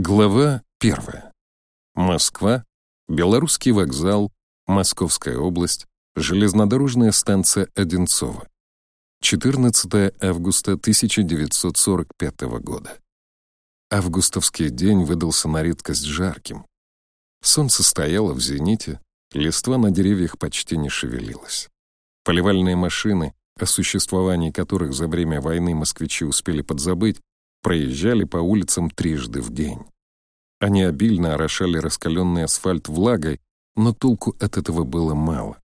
Глава первая. Москва, Белорусский вокзал, Московская область, железнодорожная станция Одинцово. 14 августа 1945 года. Августовский день выдался на редкость жарким. Солнце стояло в зените, листва на деревьях почти не шевелилась. Поливальные машины, о существовании которых за время войны москвичи успели подзабыть, проезжали по улицам трижды в день. Они обильно орошали раскаленный асфальт влагой, но толку от этого было мало.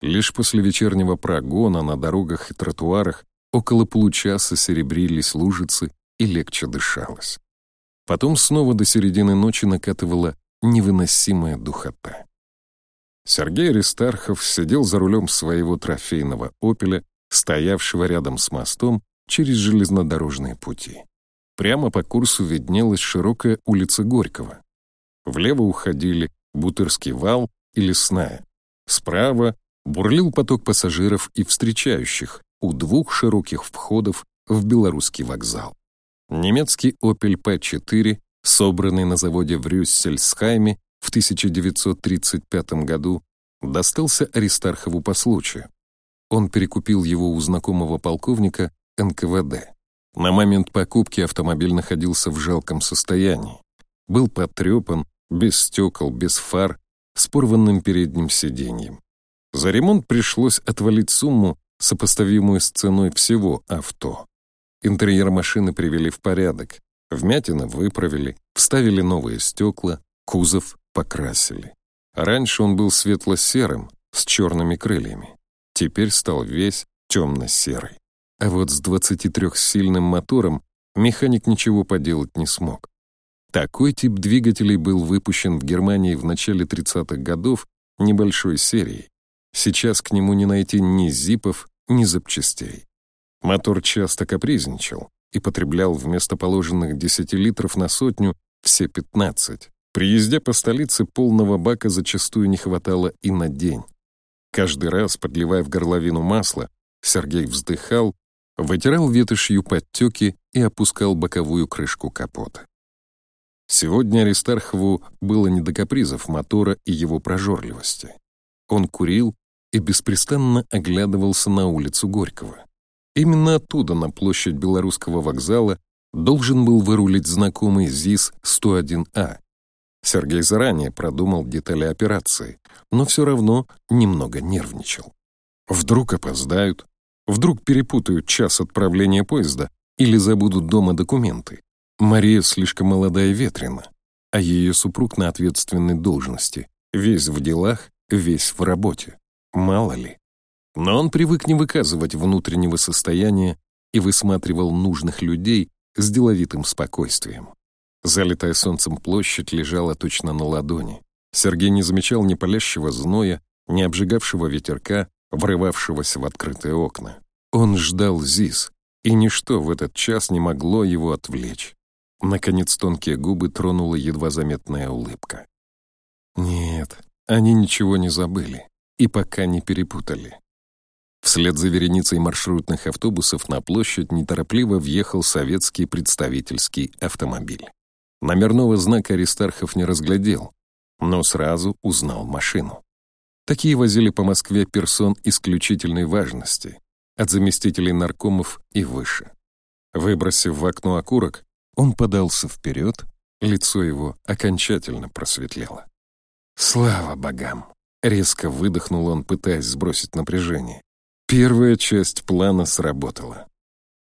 Лишь после вечернего прогона на дорогах и тротуарах около получаса серебрились лужицы и легче дышалось. Потом снова до середины ночи накатывала невыносимая духота. Сергей Аристархов сидел за рулем своего трофейного «Опеля», стоявшего рядом с мостом через железнодорожные пути. Прямо по курсу виднелась широкая улица Горького. Влево уходили Бутырский вал и Лесная. Справа бурлил поток пассажиров и встречающих у двух широких входов в белорусский вокзал. Немецкий «Опель П-4», собранный на заводе в Рюссельсхайме в 1935 году, достался Аристархову по случаю. Он перекупил его у знакомого полковника НКВД. На момент покупки автомобиль находился в жалком состоянии. Был потрепан, без стекол, без фар, с порванным передним сиденьем. За ремонт пришлось отвалить сумму, сопоставимую с ценой всего авто. Интерьер машины привели в порядок, вмятины выправили, вставили новые стекла, кузов покрасили. Раньше он был светло-серым, с черными крыльями. Теперь стал весь темно-серый. А вот с 23-сильным мотором механик ничего поделать не смог. Такой тип двигателей был выпущен в Германии в начале 30-х годов небольшой серией. Сейчас к нему не найти ни зипов, ни запчастей. Мотор часто капризничал и потреблял вместо положенных 10 литров на сотню все 15. При езде по столице полного бака зачастую не хватало и на день. Каждый раз, подливая в горловину масло, Сергей вздыхал, вытирал ветошью подтеки и опускал боковую крышку капота. Сегодня Аристархову было не до капризов мотора и его прожорливости. Он курил и беспрестанно оглядывался на улицу Горького. Именно оттуда, на площадь Белорусского вокзала, должен был вырулить знакомый ЗИС-101А. Сергей заранее продумал детали операции, но все равно немного нервничал. Вдруг опоздают, вдруг перепутают час отправления поезда или забудут дома документы. Мария слишком молодая и ветрена, а ее супруг на ответственной должности, весь в делах, весь в работе. Мало ли. Но он привык не выказывать внутреннего состояния и высматривал нужных людей с деловитым спокойствием. Залитая солнцем площадь лежала точно на ладони. Сергей не замечал ни палящего зноя, ни обжигавшего ветерка, врывавшегося в открытые окна. Он ждал ЗИС, и ничто в этот час не могло его отвлечь. Наконец тонкие губы тронула едва заметная улыбка. Нет, они ничего не забыли и пока не перепутали. Вслед за вереницей маршрутных автобусов на площадь неторопливо въехал советский представительский автомобиль. Номерного знака Аристархов не разглядел, но сразу узнал машину. Такие возили по Москве персон исключительной важности, от заместителей наркомов и выше. Выбросив в окно окурок, он подался вперед, лицо его окончательно просветлело. «Слава богам!» — резко выдохнул он, пытаясь сбросить напряжение. Первая часть плана сработала.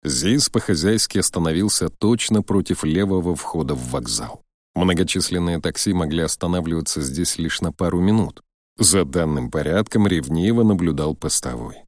Зис по-хозяйски остановился точно против левого входа в вокзал. Многочисленные такси могли останавливаться здесь лишь на пару минут. За данным порядком ревниво наблюдал постовой.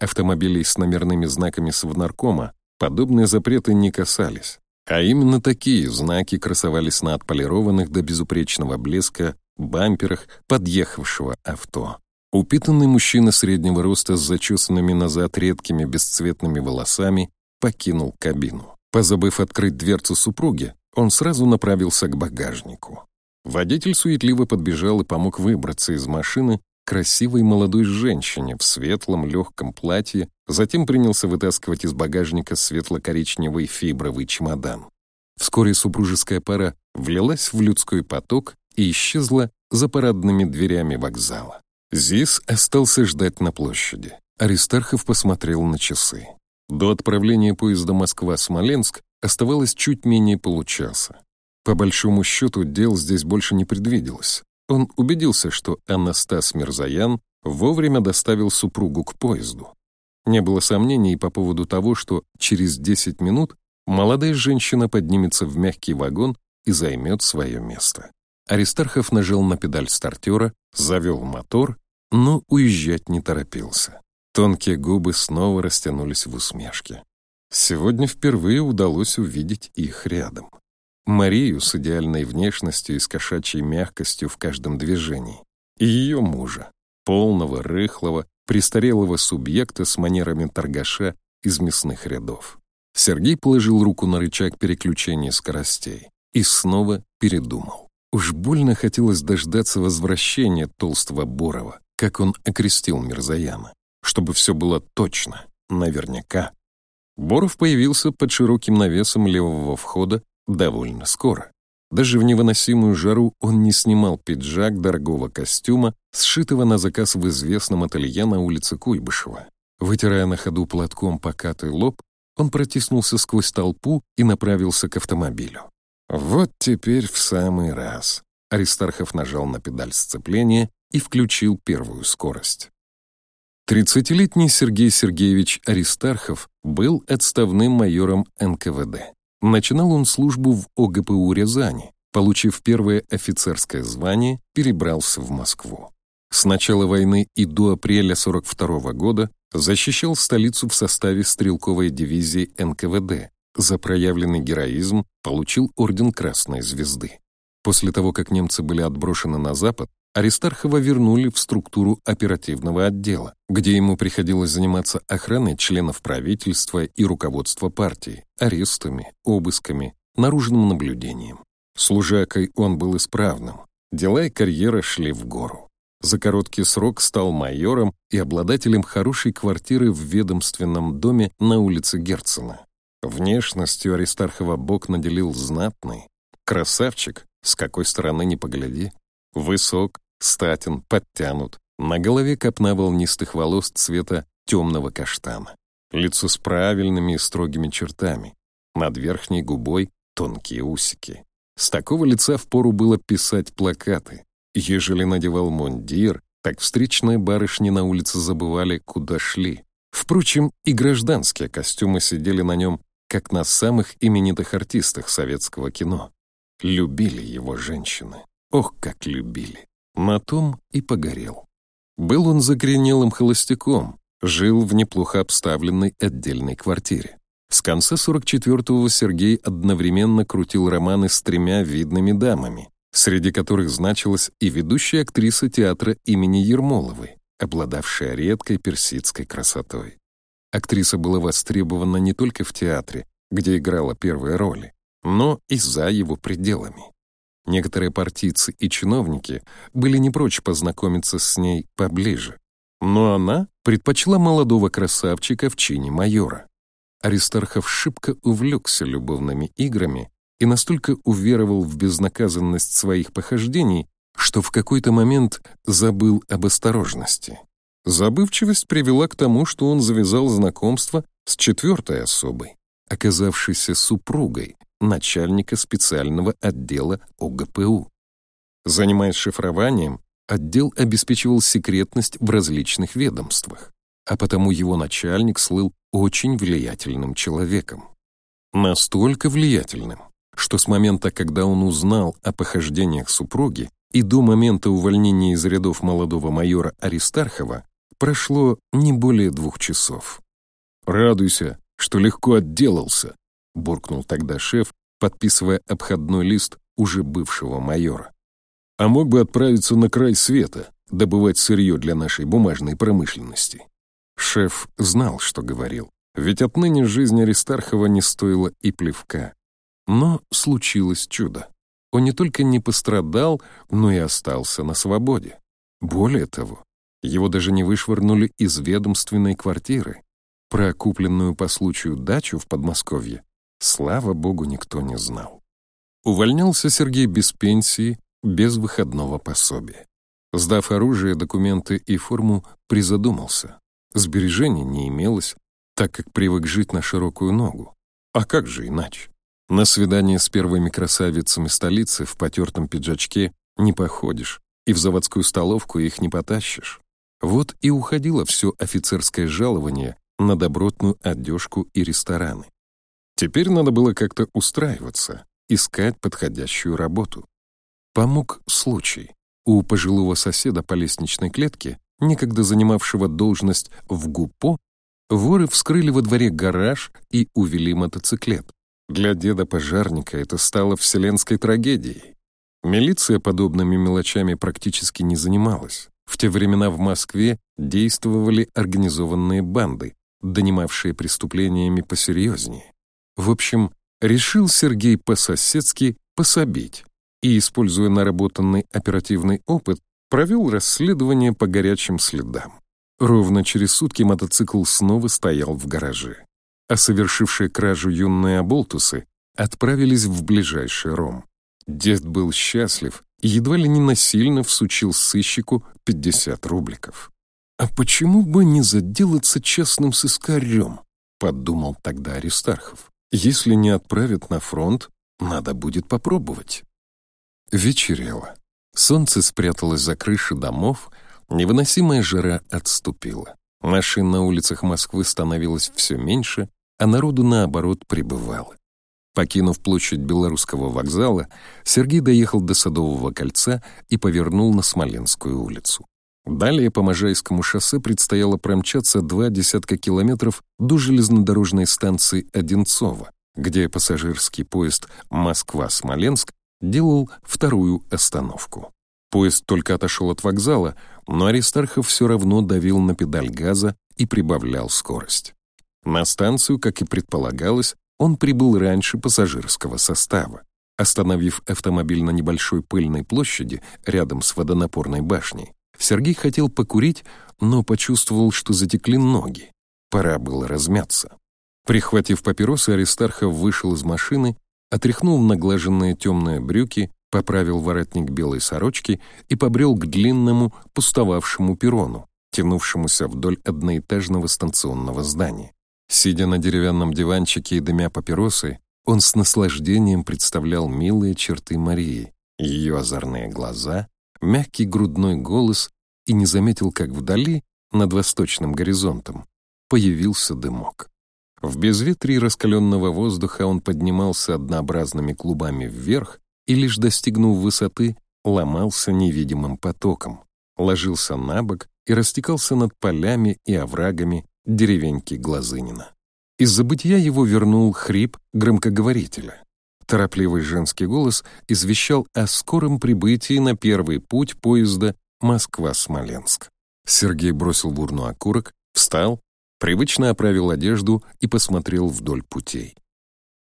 Автомобилей с номерными знаками Совнаркома подобные запреты не касались. А именно такие знаки красовались на отполированных до безупречного блеска бамперах подъехавшего авто. Упитанный мужчина среднего роста с зачесанными назад редкими бесцветными волосами покинул кабину. Позабыв открыть дверцу супруги, он сразу направился к багажнику. Водитель суетливо подбежал и помог выбраться из машины красивой молодой женщине в светлом легком платье, затем принялся вытаскивать из багажника светло-коричневый фибровый чемодан. Вскоре супружеская пара влилась в людской поток и исчезла за парадными дверями вокзала. Зис остался ждать на площади. Аристархов посмотрел на часы. До отправления поезда Москва-Смоленск оставалось чуть менее получаса. По большому счету дел здесь больше не предвиделось. Он убедился, что Анастас Мирзаян вовремя доставил супругу к поезду. Не было сомнений по поводу того, что через 10 минут молодая женщина поднимется в мягкий вагон и займет свое место. Аристархов нажал на педаль стартера, завел мотор, но уезжать не торопился. Тонкие губы снова растянулись в усмешке. Сегодня впервые удалось увидеть их рядом. Марию с идеальной внешностью и с кошачьей мягкостью в каждом движении. И ее мужа, полного, рыхлого, престарелого субъекта с манерами торгаша из мясных рядов. Сергей положил руку на рычаг переключения скоростей и снова передумал. Уж больно хотелось дождаться возвращения толстого Борова, как он окрестил Мирзаяна, чтобы все было точно, наверняка. Боров появился под широким навесом левого входа довольно скоро. Даже в невыносимую жару он не снимал пиджак дорогого костюма, сшитого на заказ в известном ателье на улице Куйбышева. Вытирая на ходу платком покатый лоб, он протиснулся сквозь толпу и направился к автомобилю. Вот теперь в самый раз. Аристархов нажал на педаль сцепления и включил первую скорость. Тридцатилетний Сергей Сергеевич Аристархов был отставным майором НКВД. Начинал он службу в ОГПУ Рязани, получив первое офицерское звание, перебрался в Москву. С начала войны и до апреля 42 -го года защищал столицу в составе стрелковой дивизии НКВД. За проявленный героизм получил орден Красной Звезды. После того, как немцы были отброшены на запад, Аристархова вернули в структуру оперативного отдела, где ему приходилось заниматься охраной членов правительства и руководства партии, арестами, обысками, наружным наблюдением. Служакой он был исправным, дела и карьера шли в гору. За короткий срок стал майором и обладателем хорошей квартиры в ведомственном доме на улице Герцена. Внешностью Аристархова Бог наделил знатный. Красавчик, с какой стороны не погляди. Высок, статен, подтянут. На голове копна волнистых волос цвета темного каштана. Лицо с правильными и строгими чертами. Над верхней губой тонкие усики. С такого лица впору было писать плакаты. Ежели надевал мундир, так встречные барышни на улице забывали, куда шли. Впрочем, и гражданские костюмы сидели на нем, как на самых именитых артистах советского кино. Любили его женщины. Ох, как любили. На том и погорел. Был он закоренелым холостяком, жил в неплохо обставленной отдельной квартире. С конца 44-го Сергей одновременно крутил романы с тремя видными дамами, среди которых значилась и ведущая актриса театра имени Ермоловой, обладавшая редкой персидской красотой. Актриса была востребована не только в театре, где играла первые роли, но и за его пределами. Некоторые партийцы и чиновники были не прочь познакомиться с ней поближе. Но она предпочла молодого красавчика в чине майора. Аристархов шибко увлекся любовными играми и настолько уверовал в безнаказанность своих похождений, что в какой-то момент забыл об осторожности. Забывчивость привела к тому, что он завязал знакомство с четвертой особой, оказавшейся супругой начальника специального отдела ОГПУ. Занимаясь шифрованием, отдел обеспечивал секретность в различных ведомствах, а потому его начальник слыл очень влиятельным человеком. Настолько влиятельным, что с момента, когда он узнал о похождениях супруги, и до момента увольнения из рядов молодого майора Аристархова прошло не более двух часов. «Радуйся, что легко отделался», — буркнул тогда шеф, подписывая обходной лист уже бывшего майора. «А мог бы отправиться на край света, добывать сырье для нашей бумажной промышленности». Шеф знал, что говорил, ведь отныне жизнь Аристархова не стоила и плевка. Но случилось чудо. Он не только не пострадал, но и остался на свободе. Более того, его даже не вышвырнули из ведомственной квартиры. Про купленную по случаю дачу в Подмосковье Слава богу, никто не знал. Увольнялся Сергей без пенсии, без выходного пособия. Сдав оружие, документы и форму, призадумался. Сбережений не имелось, так как привык жить на широкую ногу. А как же иначе? На свидание с первыми красавицами столицы в потертом пиджачке не походишь, и в заводскую столовку их не потащишь. Вот и уходило все офицерское жалование на добротную одежку и рестораны. Теперь надо было как-то устраиваться, искать подходящую работу. Помог случай. У пожилого соседа по лестничной клетке, некогда занимавшего должность в ГУПО, воры вскрыли во дворе гараж и увели мотоциклет. Для деда-пожарника это стало вселенской трагедией. Милиция подобными мелочами практически не занималась. В те времена в Москве действовали организованные банды, донимавшие преступлениями посерьезнее. В общем, решил Сергей по-соседски пособить и, используя наработанный оперативный опыт, провел расследование по горячим следам. Ровно через сутки мотоцикл снова стоял в гараже, а совершившие кражу юные оболтусы отправились в ближайший ром. Дед был счастлив и едва ли не насильно всучил сыщику 50 рубликов. «А почему бы не заделаться частным сыскарем?» — подумал тогда Аристархов. «Если не отправят на фронт, надо будет попробовать». Вечерело. Солнце спряталось за крыши домов, невыносимая жара отступила. Машин на улицах Москвы становилось все меньше, а народу, наоборот, прибывало. Покинув площадь Белорусского вокзала, Сергей доехал до Садового кольца и повернул на Смоленскую улицу. Далее по Можайскому шоссе предстояло промчаться два десятка километров до железнодорожной станции Одинцово, где пассажирский поезд «Москва-Смоленск» делал вторую остановку. Поезд только отошел от вокзала, но Аристархов все равно давил на педаль газа и прибавлял скорость. На станцию, как и предполагалось, он прибыл раньше пассажирского состава. Остановив автомобиль на небольшой пыльной площади рядом с водонапорной башней, Сергей хотел покурить, но почувствовал, что затекли ноги. Пора было размяться. Прихватив папиросы, Аристархов вышел из машины, отряхнул наглаженные темные брюки, поправил воротник белой сорочки и побрел к длинному, пустовавшему перрону, тянувшемуся вдоль одноэтажного станционного здания. Сидя на деревянном диванчике и дымя папиросы, он с наслаждением представлял милые черты Марии, ее озорные глаза, мягкий грудной голос и не заметил, как вдали, над восточным горизонтом, появился дымок. В безветрии раскаленного воздуха он поднимался однообразными клубами вверх и, лишь достигнув высоты, ломался невидимым потоком, ложился на бок и растекался над полями и оврагами деревеньки Глазынина. Из забытия его вернул хрип громкоговорителя. Торопливый женский голос извещал о скором прибытии на первый путь поезда Москва-Смоленск. Сергей бросил в урну окурок, встал, привычно оправил одежду и посмотрел вдоль путей.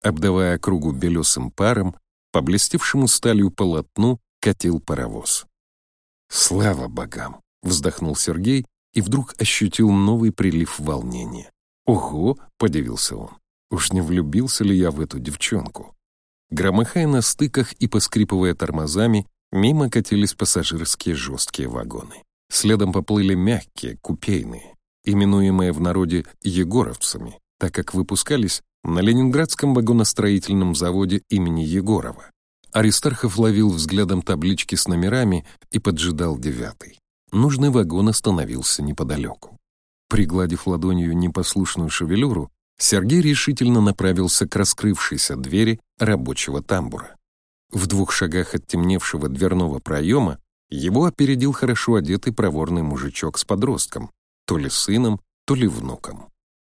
Обдавая кругу белесым паром, по блестевшему сталью полотну катил паровоз. «Слава богам!» — вздохнул Сергей и вдруг ощутил новый прилив волнения. «Ого!» — подивился он. «Уж не влюбился ли я в эту девчонку?» Громыхая на стыках и поскрипывая тормозами, мимо катились пассажирские жесткие вагоны. Следом поплыли мягкие, купейные, именуемые в народе «егоровцами», так как выпускались на Ленинградском вагоностроительном заводе имени Егорова. Аристархов ловил взглядом таблички с номерами и поджидал девятый. Нужный вагон остановился неподалеку. Пригладив ладонью непослушную шевелюру, Сергей решительно направился к раскрывшейся двери рабочего тамбура. В двух шагах от темневшего дверного проема его опередил хорошо одетый проворный мужичок с подростком, то ли сыном, то ли внуком.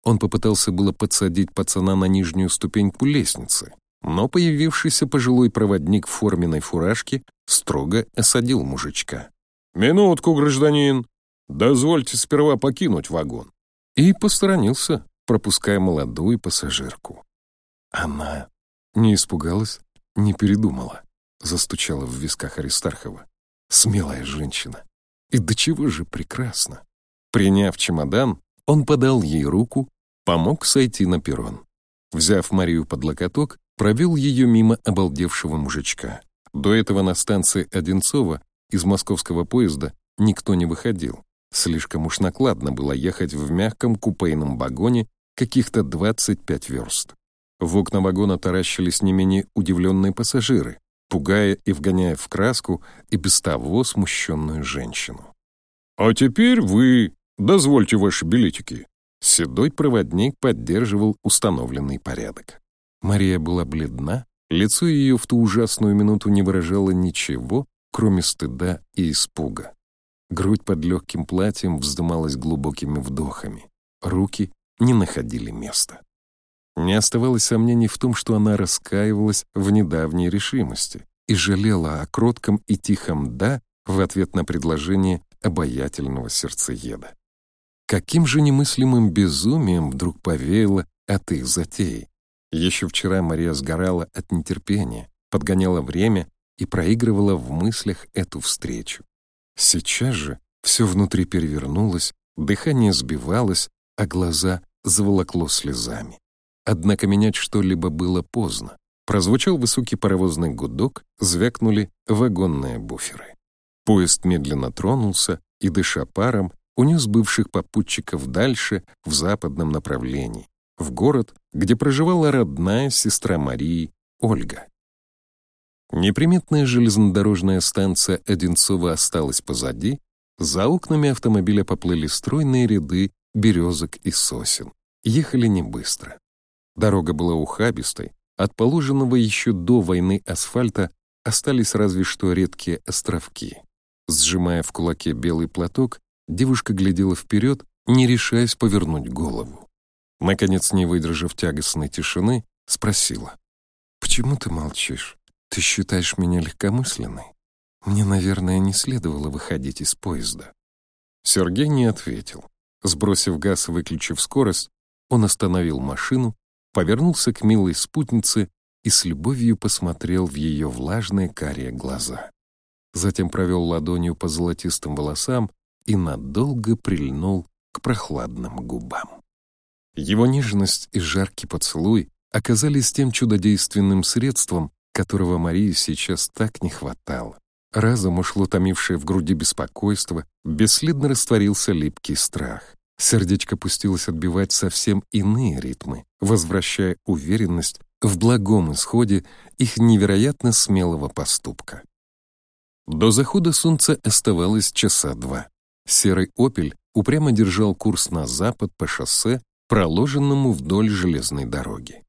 Он попытался было подсадить пацана на нижнюю ступеньку лестницы, но появившийся пожилой проводник в форменной фуражке строго осадил мужичка. «Минутку, гражданин! Дозвольте сперва покинуть вагон!» И посторонился, пропуская молодую пассажирку. Она не испугалась, не передумала, застучала в висках Аристархова. Смелая женщина. И до чего же прекрасно. Приняв чемодан, он подал ей руку, помог сойти на перрон. Взяв Марию под локоток, провел ее мимо обалдевшего мужичка. До этого на станции Одинцова из московского поезда никто не выходил. Слишком уж накладно было ехать в мягком купейном вагоне каких-то 25 верст. В окна вагона таращились не менее удивленные пассажиры, пугая и вгоняя в краску и без того смущенную женщину. «А теперь вы дозвольте ваши билетики». Седой проводник поддерживал установленный порядок. Мария была бледна, лицо ее в ту ужасную минуту не выражало ничего, кроме стыда и испуга. Грудь под легким платьем вздымалась глубокими вдохами. Руки не находили места. Не оставалось сомнений в том, что она раскаивалась в недавней решимости и жалела о кротком и тихом «да» в ответ на предложение обаятельного сердцееда. Каким же немыслимым безумием вдруг повеяло от их затеи? Еще вчера Мария сгорала от нетерпения, подгоняла время и проигрывала в мыслях эту встречу. Сейчас же все внутри перевернулось, дыхание сбивалось, а глаза заволокло слезами. Однако менять что-либо было поздно. Прозвучал высокий паровозный гудок, звякнули вагонные буферы. Поезд медленно тронулся и, дыша паром, унес бывших попутчиков дальше, в западном направлении, в город, где проживала родная сестра Марии, Ольга. Неприметная железнодорожная станция Одинцова осталась позади, за окнами автомобиля поплыли стройные ряды березок и сосен. Ехали не быстро. Дорога была ухабистой, от положенного еще до войны асфальта остались разве что редкие островки. Сжимая в кулаке белый платок, девушка глядела вперед, не решаясь повернуть голову. Наконец, не выдержав тягостной тишины, спросила. «Почему ты молчишь? Ты считаешь меня легкомысленной? Мне, наверное, не следовало выходить из поезда». Сергей не ответил. Сбросив газ и выключив скорость, он остановил машину, повернулся к милой спутнице и с любовью посмотрел в ее влажные карие глаза. Затем провел ладонью по золотистым волосам и надолго прильнул к прохладным губам. Его нежность и жаркий поцелуй оказались тем чудодейственным средством, которого Марии сейчас так не хватало. Разом ушло томившее в груди беспокойство, бесследно растворился липкий страх. Сердечко пустилось отбивать совсем иные ритмы, возвращая уверенность в благом исходе их невероятно смелого поступка. До захода солнца оставалось часа два. Серый «Опель» упрямо держал курс на запад по шоссе, проложенному вдоль железной дороги.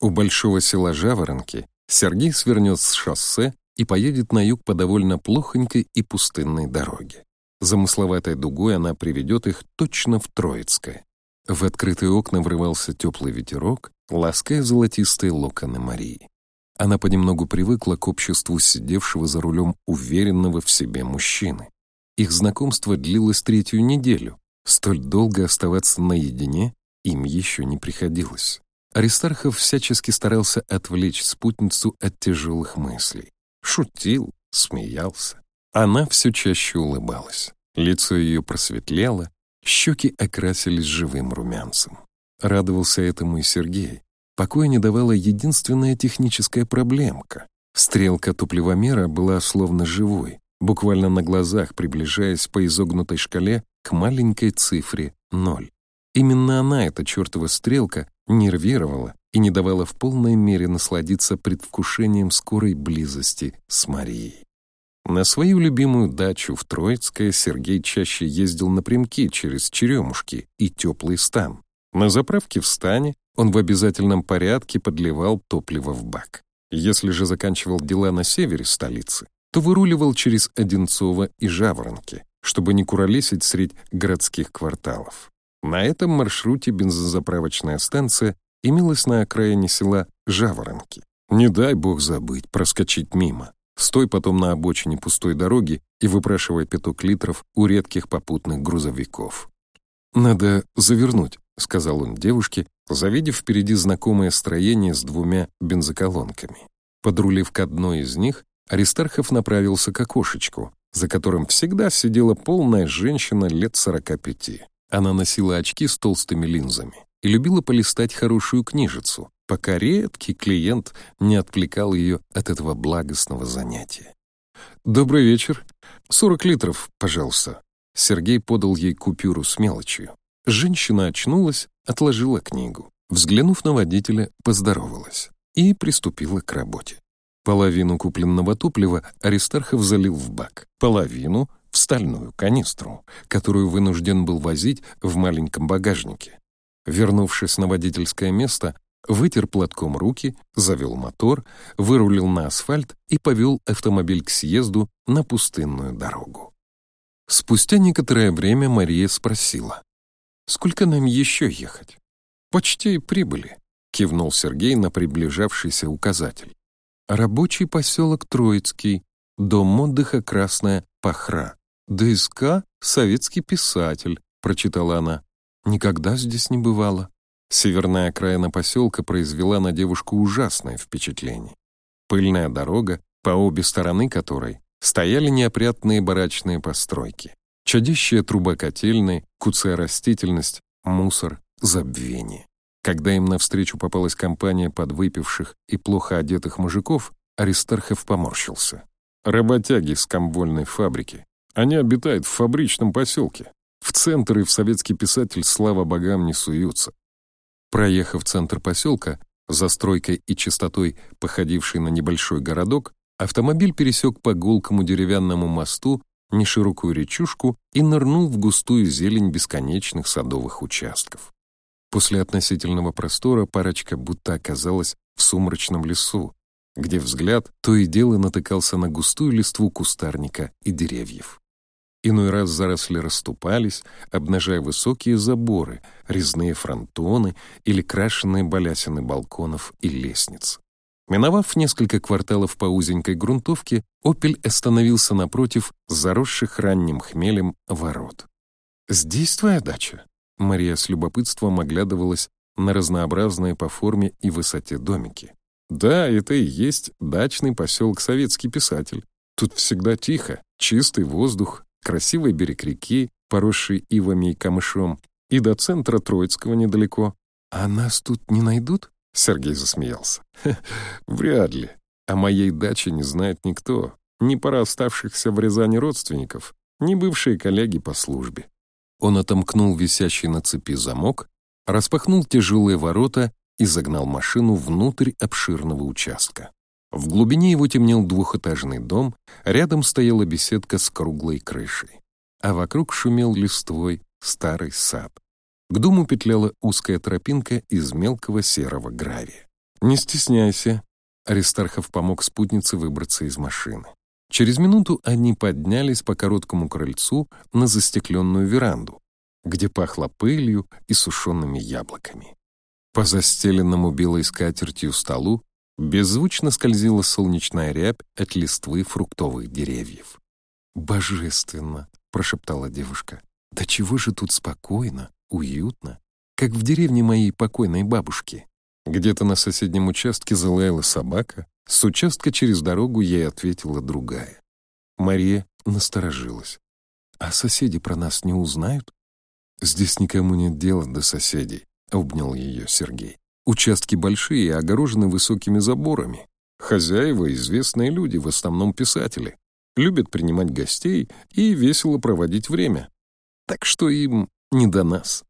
У большого села Жаворонки Сергей свернет с шоссе и поедет на юг по довольно плохонькой и пустынной дороге. Замысловатой дугой она приведет их точно в Троицкое. В открытые окна врывался теплый ветерок, лаская золотистые локоны Марии. Она понемногу привыкла к обществу сидевшего за рулем уверенного в себе мужчины. Их знакомство длилось третью неделю. Столь долго оставаться наедине им еще не приходилось. Аристархов всячески старался отвлечь спутницу от тяжелых мыслей. Шутил, смеялся. Она все чаще улыбалась. Лицо ее просветлело, щеки окрасились живым румянцем. Радовался этому и Сергей. Покоя не давала единственная техническая проблемка. Стрелка топливомера была словно живой, буквально на глазах приближаясь по изогнутой шкале к маленькой цифре ноль. Именно она, эта чертова стрелка, нервировала и не давала в полной мере насладиться предвкушением скорой близости с Марией. На свою любимую дачу в Троицкое Сергей чаще ездил напрямки через Черемушки и теплый стан. На заправке в стане он в обязательном порядке подливал топливо в бак. Если же заканчивал дела на севере столицы, то выруливал через Одинцово и Жаворонки, чтобы не куролесить средь городских кварталов. На этом маршруте бензозаправочная станция имелась на окраине села Жаворонки. Не дай бог забыть, проскочить мимо. Стой потом на обочине пустой дороги и выпрашивай пяток литров у редких попутных грузовиков. «Надо завернуть», — сказал он девушке, завидев впереди знакомое строение с двумя бензоколонками. Подрулив к одной из них, Аристархов направился к окошечку, за которым всегда сидела полная женщина лет сорока пяти. Она носила очки с толстыми линзами. И любила полистать хорошую книжицу, пока редкий клиент не отвлекал ее от этого благостного занятия. «Добрый вечер. Сорок литров, пожалуйста». Сергей подал ей купюру с мелочью. Женщина очнулась, отложила книгу. Взглянув на водителя, поздоровалась и приступила к работе. Половину купленного топлива Аристархов залил в бак, половину — в стальную канистру, которую вынужден был возить в маленьком багажнике. Вернувшись на водительское место, вытер платком руки, завел мотор, вырулил на асфальт и повел автомобиль к съезду на пустынную дорогу. Спустя некоторое время Мария спросила, «Сколько нам еще ехать?» «Почти прибыли», — кивнул Сергей на приближавшийся указатель. «Рабочий поселок Троицкий, дом отдыха Красная Пахра, ДСК «Советский писатель», — прочитала она. «Никогда здесь не бывало». Северная окраина поселка произвела на девушку ужасное впечатление. Пыльная дорога, по обе стороны которой стояли неопрятные барачные постройки. Чадящая труба котельной, куцая растительность, мусор, забвение. Когда им навстречу попалась компания подвыпивших и плохо одетых мужиков, Аристархов поморщился. Работяги с комвольной фабрики. Они обитают в фабричном поселке. В центр и в советский писатель, слава богам, не суются. Проехав центр поселка, застройкой и чистотой, походивший на небольшой городок, автомобиль пересек по гулкому деревянному мосту неширокую речушку и нырнул в густую зелень бесконечных садовых участков. После относительного простора парочка будто оказалась в сумрачном лесу, где взгляд то и дело натыкался на густую листву кустарника и деревьев. Иной раз заросли расступались, обнажая высокие заборы, резные фронтоны или крашеные балясины балконов и лестниц. Миновав несколько кварталов по узенькой грунтовке, «Опель» остановился напротив заросших ранним хмелем ворот. «Здесь твоя дача?» Мария с любопытством оглядывалась на разнообразные по форме и высоте домики. «Да, это и есть дачный поселок «Советский писатель». Тут всегда тихо, чистый воздух, красивый берег реки, поросший ивами и камышом, и до центра Троицкого недалеко. «А нас тут не найдут?» — Сергей засмеялся. «Вряд ли. О моей даче не знает никто. Ни пара оставшихся в Рязани родственников, ни бывшие коллеги по службе». Он отомкнул висящий на цепи замок, распахнул тяжелые ворота и загнал машину внутрь обширного участка. В глубине его темнел двухэтажный дом, рядом стояла беседка с круглой крышей, а вокруг шумел листвой старый сад. К дому петляла узкая тропинка из мелкого серого гравия. «Не стесняйся», — Аристархов помог спутнице выбраться из машины. Через минуту они поднялись по короткому крыльцу на застекленную веранду, где пахло пылью и сушеными яблоками. По застеленному белой скатертью столу Беззвучно скользила солнечная рябь от листвы фруктовых деревьев. «Божественно!» — прошептала девушка. «Да чего же тут спокойно, уютно, как в деревне моей покойной бабушки». Где-то на соседнем участке залаяла собака, с участка через дорогу ей ответила другая. Мария насторожилась. «А соседи про нас не узнают?» «Здесь никому нет дела до соседей», — обнял ее Сергей. Участки большие и огорожены высокими заборами. Хозяева — известные люди, в основном писатели. Любят принимать гостей и весело проводить время. Так что им не до нас.